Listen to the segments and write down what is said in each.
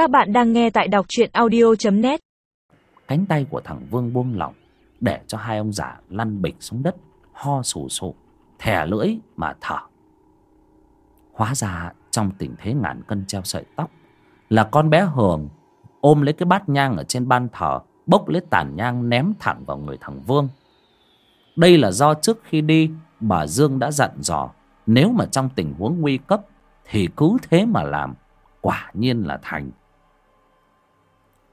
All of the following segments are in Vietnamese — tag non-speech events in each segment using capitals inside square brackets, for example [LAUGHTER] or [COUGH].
Các bạn đang nghe tại đọc truyện audio.net Cánh tay của thằng Vương buông lỏng, Để cho hai ông già lăn bịch xuống đất, Ho sù sụ, Thè lưỡi mà thở. Hóa ra trong tình thế ngàn cân treo sợi tóc, Là con bé Hường Ôm lấy cái bát nhang ở trên ban thờ, Bốc lấy tàn nhang ném thẳng vào người thằng Vương. Đây là do trước khi đi, Bà Dương đã dặn dò, Nếu mà trong tình huống nguy cấp Thì cứ thế mà làm, Quả nhiên là thành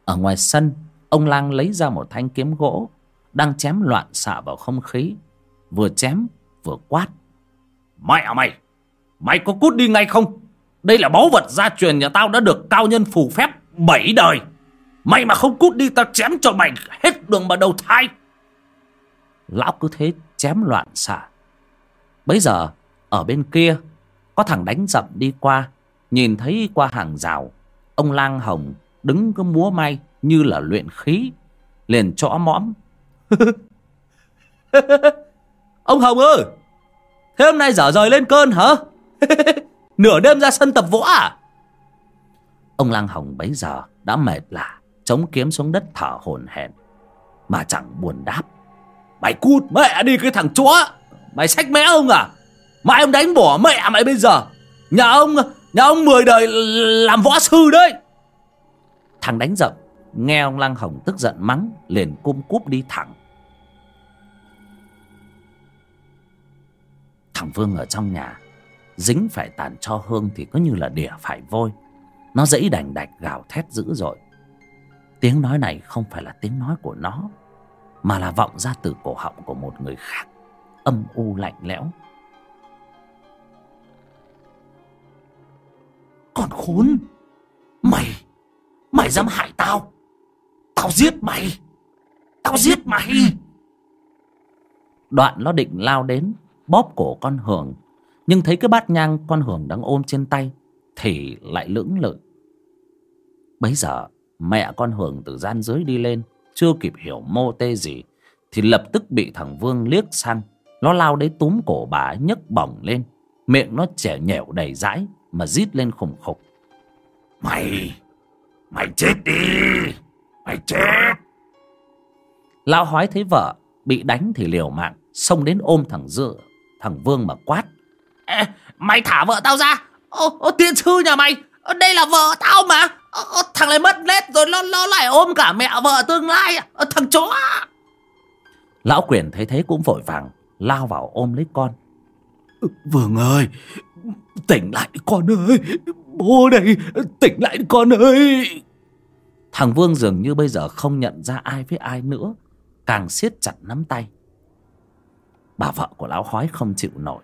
ở ngoài sân ông lang lấy ra một thanh kiếm gỗ đang chém loạn xạ vào không khí vừa chém vừa quát. Mẹ mày mày có cút đi ngay không? Đây là báu vật gia truyền nhà tao đã được cao nhân phù phép bảy đời. Mày mà không cút đi tao chém cho mày hết đường mà đầu thai. Lão cứ thế chém loạn xạ. Bấy giờ ở bên kia có thằng đánh dậm đi qua nhìn thấy qua hàng rào. Ông lang hồng đứng cứ múa may như là luyện khí liền chõ mõm. [LAUGHS] Ông hồng ơi thế hôm nay dở rời lên cơn hả? [LAUGHS] Nửa đêm ra sân tập võ à? Ông lang hồng bấy giờ đã mệt lạ chống kiếm xuống đất thở hổn hển mà chẳng buồn đáp. Mày cút mẹ đi cái thằng chúa, mày sách mẽ ông à? Mày ông đánh bỏ mẹ mày bây giờ. Nhà ông nhà ông mười đời làm võ sư đấy thằng đánh rậm nghe ông lăng hồng tức giận mắng, liền cung cúp đi thẳng. Thằng vương ở trong nhà, dính phải tàn cho hương thì có như là đỉa phải vôi. Nó dẫy đành đạch gào thét dữ dội. Tiếng nói này không phải là tiếng nói của nó, mà là vọng ra từ cổ họng của một người khác, âm u lạnh lẽo. Còn khốn! Dám hại tao. Tao giết mày. Tao giết mày. Đoạn nó định lao đến, Bóp cổ con Hường. Nhưng thấy cái bát nhang con Hường đang ôm trên tay Thì lại lưỡng lự. Bấy giờ, Mẹ con Hường từ gian dưới đi lên, Chưa kịp hiểu mô tê gì, Thì lập tức bị thằng Vương liếc sang. Nó lao đến túm cổ bà nhấc bỏng lên. Miệng nó trẻ nhẻo đầy dãi Mà rít lên khủng khục. Mày! Mày chết đi. Mày chết. Lão hói thấy vợ Bị đánh thì liều mạng Xông đến ôm thằng dựa Thằng Vương mà quát. Ê, Mày thả vợ tao ra. Ô, ô, Tiên sư nhà mày. Đây là vợ tao mà. Ô, Thằng này mất nét rồi nó, nó lại ôm cả mẹ vợ tương lai. Ô, Thằng chó. Lão quyền thấy thế cũng vội vàng Lao vào ôm lấy con. Vương ơi Tỉnh lại con ơi Bố đây, Tỉnh lại con ơi. Thằng Vương dường như bây giờ không nhận ra ai với ai nữa, Càng siết chặt nắm tay. Bà vợ của lão hói không chịu nổi.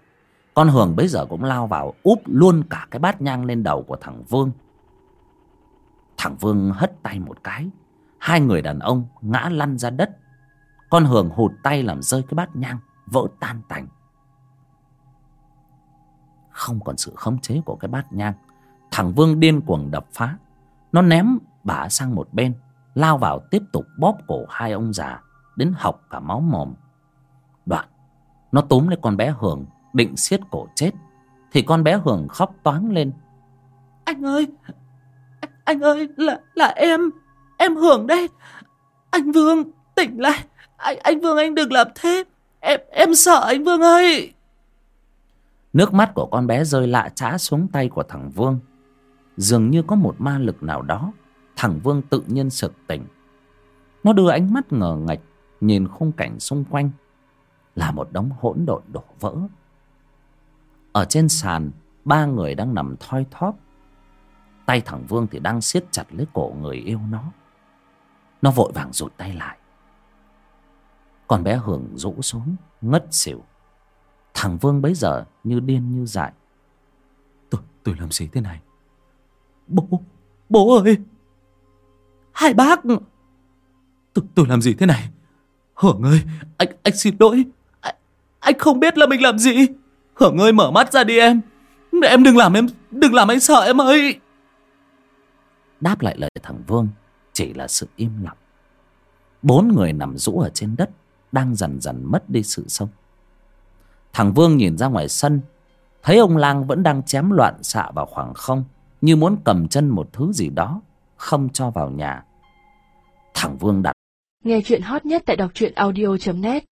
Con Hường bây giờ cũng lao vào Úp luôn cả cái bát nhang lên đầu của thằng Vương. Thằng Vương hất tay một cái. Hai người đàn ông ngã lăn ra đất. Con Hường hụt tay làm rơi cái bát nhang, Vỡ tan tành. Không còn sự khống chế của cái bát nhang. Thằng Vương điên cuồng đập phá. Nó ném bả sang một bên lao vào tiếp tục bóp cổ hai ông già đến học cả máu mồm. Đoạn nó túm lấy con bé hường định siết cổ chết thì con bé hường khóc toáng lên. Anh ơi anh ơi là là em em hưởng đây. Anh vương tỉnh lại. Anh anh vương anh đừng làm thế. Em em sợ anh vương ơi. Nước mắt của con bé rơi lạ trã xuống tay của thằng vương dường như có một ma lực nào đó thằng Vương tự nhiên sực tỉnh. Nó đưa ánh mắt ngờ ngạch nhìn khung cảnh xung quanh là một đống hỗn độn đổ vỡ. Ở trên sàn, ba người đang nằm thoi thóp. Tay thằng Vương thì đang siết chặt lấy cổ người yêu nó. Nó vội vàng rụt tay lại. Con bé Hưởng rũ xuống, ngất xỉu. Thằng Vương bấy giờ như điên như dại. Tôi, tôi làm gì thế này? Bố, bố ơi! Hai bác. Tôi, tôi làm gì thế này? Hưởng ơi Anh anh xin lỗi. Anh, anh không biết là mình làm gì. Hưởng ơi mở mắt ra đi em. Em đừng làm em Đừng làm anh sợ em ơi. Đáp lại lời thằng Vương Chỉ là sự im lặng. Bốn người nằm rũ ở trên đất Đang dần dần mất đi sự sống. Thằng Vương nhìn ra ngoài sân Thấy ông lang vẫn đang chém loạn xạ vào khoảng không như muốn cầm chân một thứ gì đó, không cho vào nhà. Thằng vương đặt Nghe chuyện hot nhất tại đọc truyện audio.net